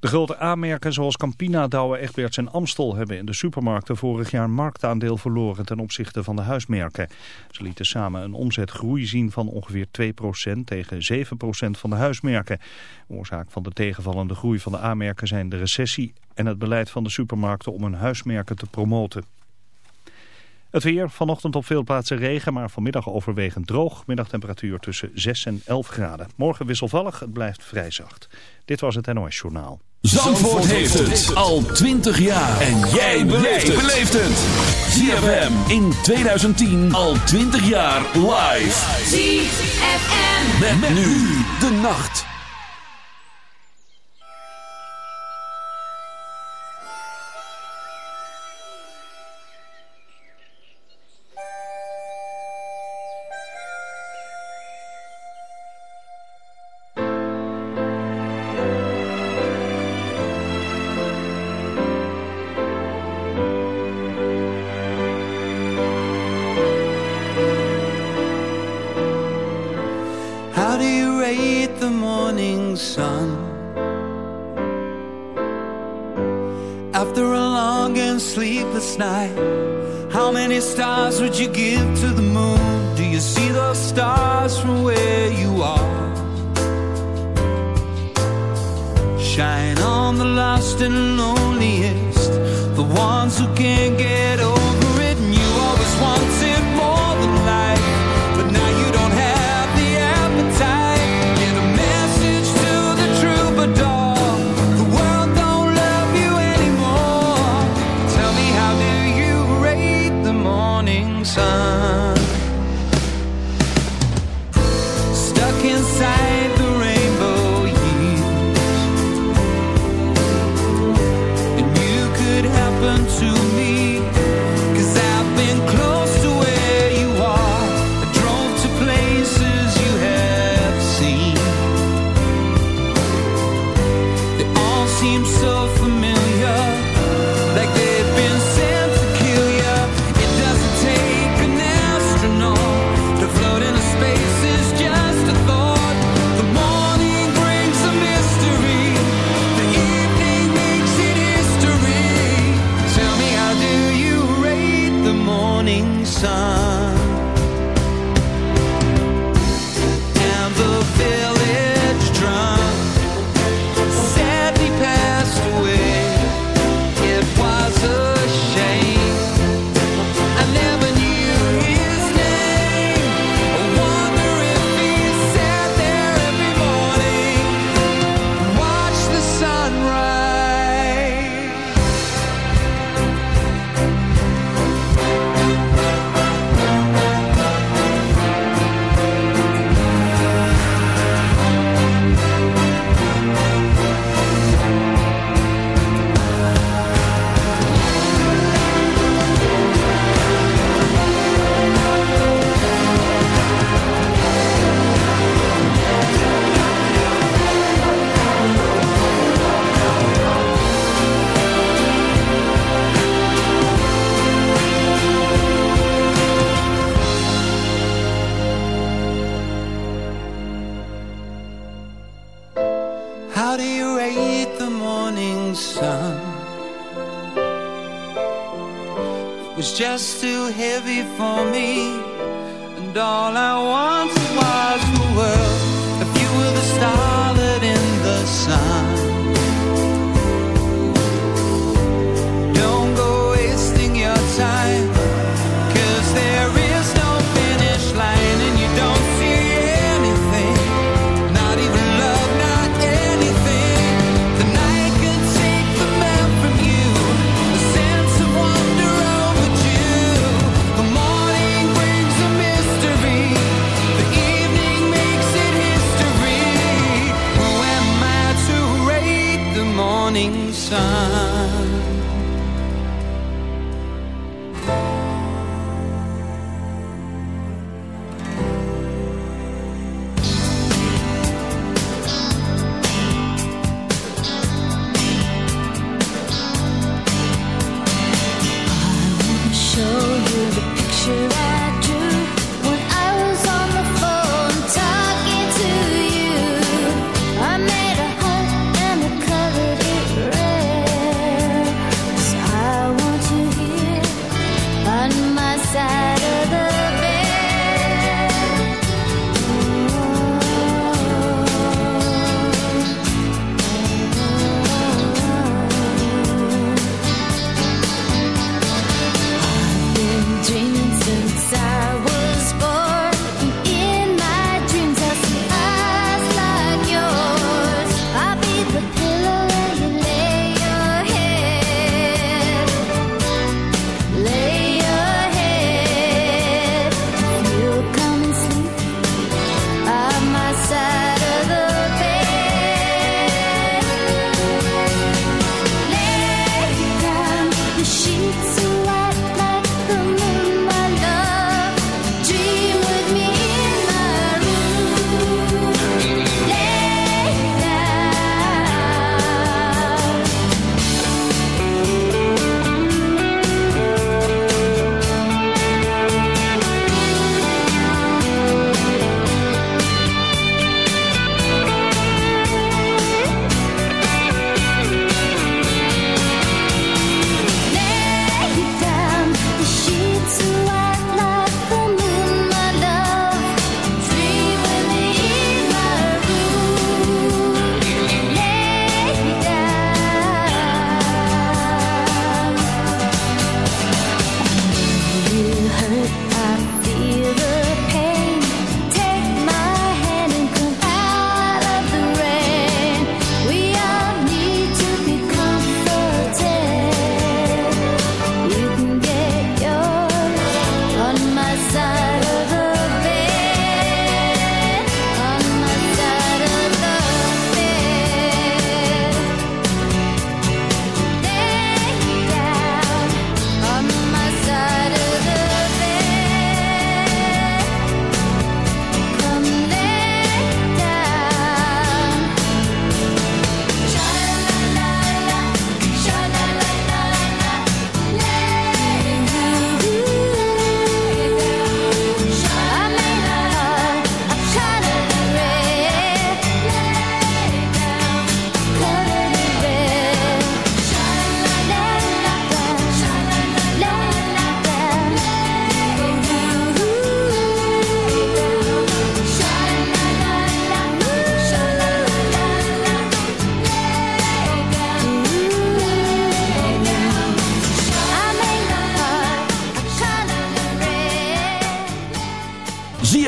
De grote aanmerken zoals Campina, Douwe, Egberts en Amstel hebben in de supermarkten vorig jaar marktaandeel verloren ten opzichte van de huismerken. Ze lieten samen een omzetgroei zien van ongeveer 2% tegen 7% van de huismerken. Oorzaak van de tegenvallende groei van de aanmerken zijn de recessie en het beleid van de supermarkten om hun huismerken te promoten. Het weer, vanochtend op veel plaatsen regen, maar vanmiddag overwegend droog. Middagtemperatuur tussen 6 en 11 graden. Morgen wisselvallig, het blijft vrij zacht. Dit was het NOS Journaal. Zandvoort, heeft het al 20 jaar. En jij beleeft het. ZFM in 2010 al 20 jaar live. ZFM. Met, nu de nacht.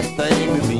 festa meu bem.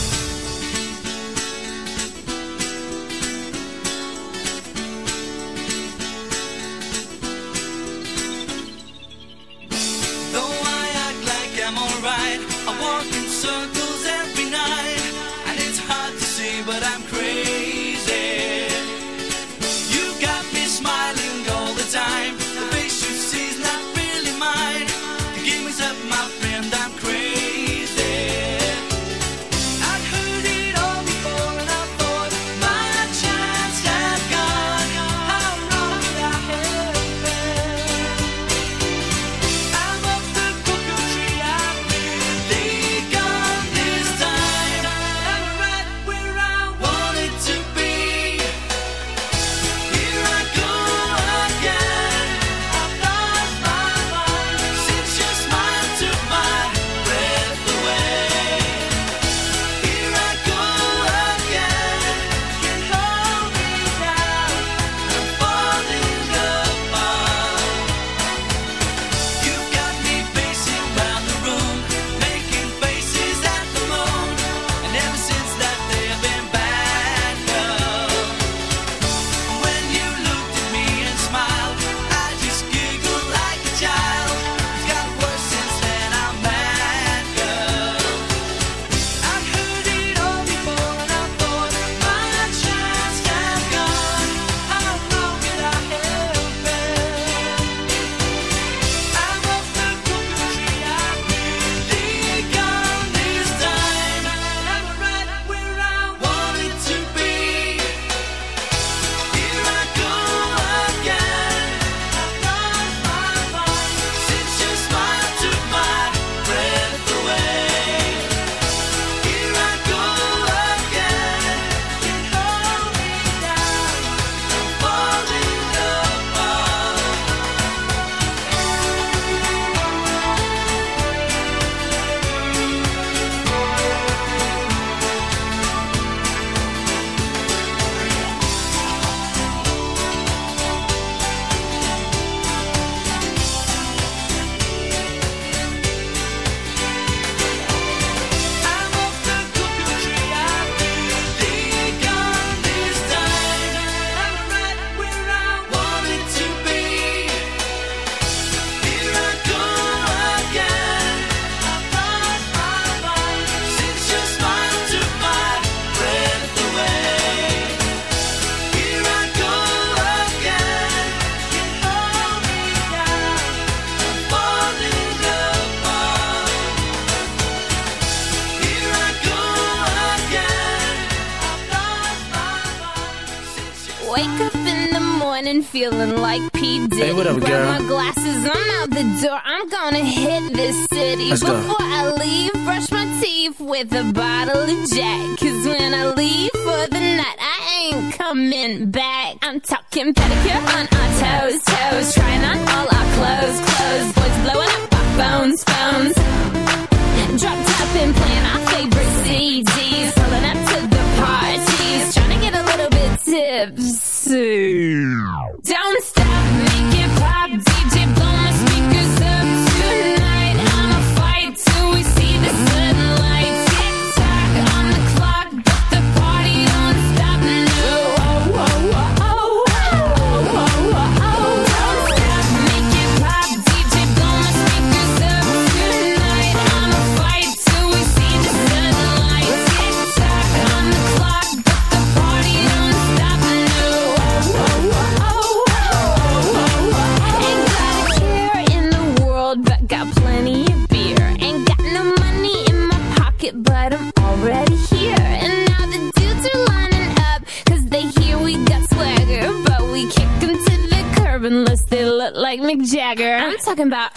talking about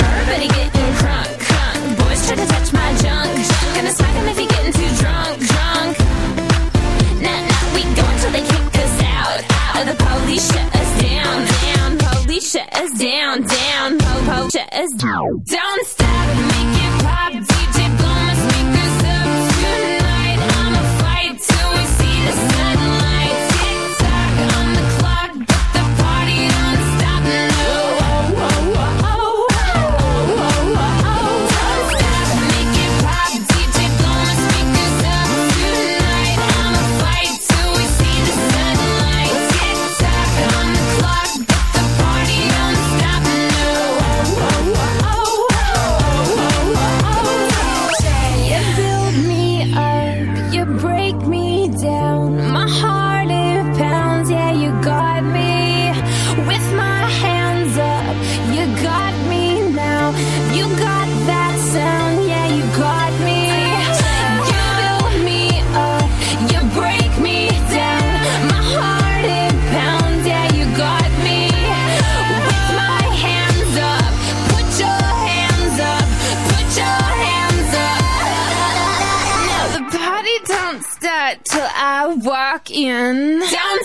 in. Down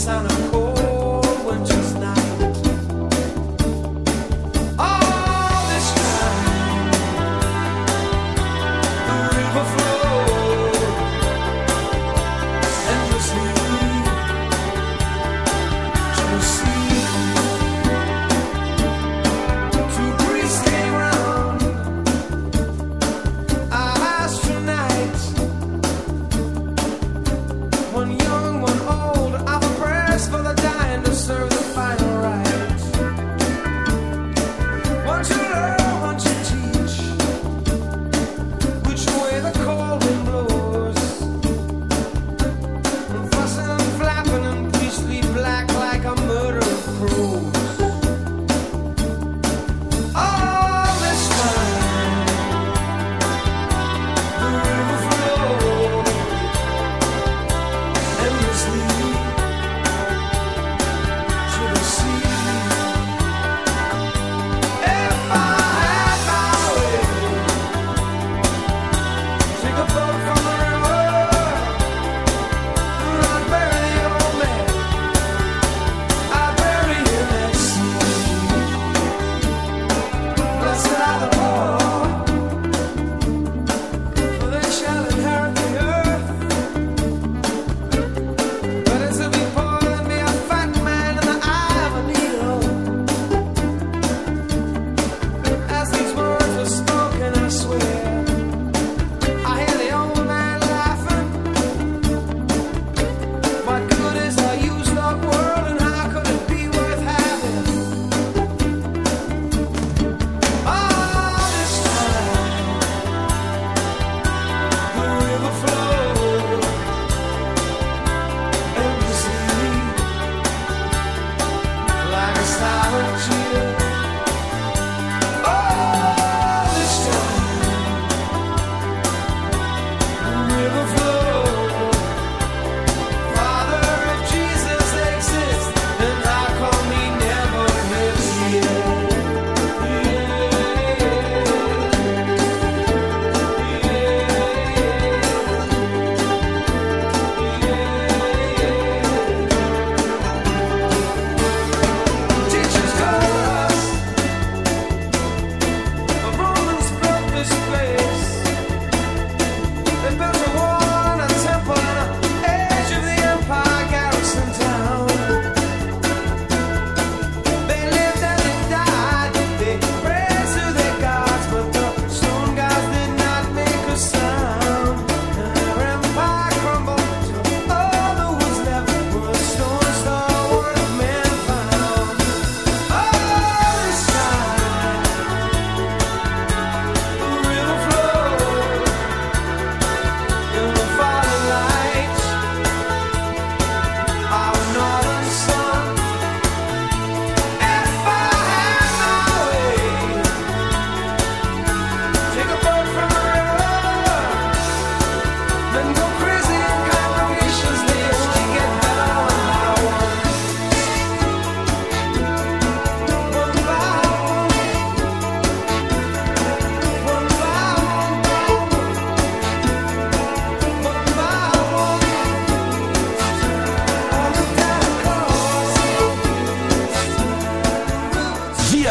sound of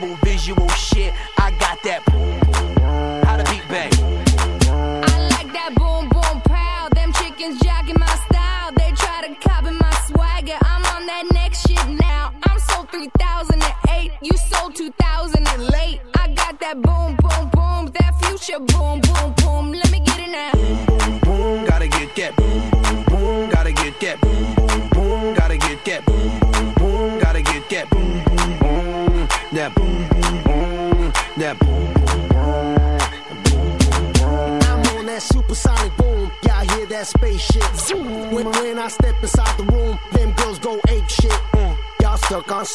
double visual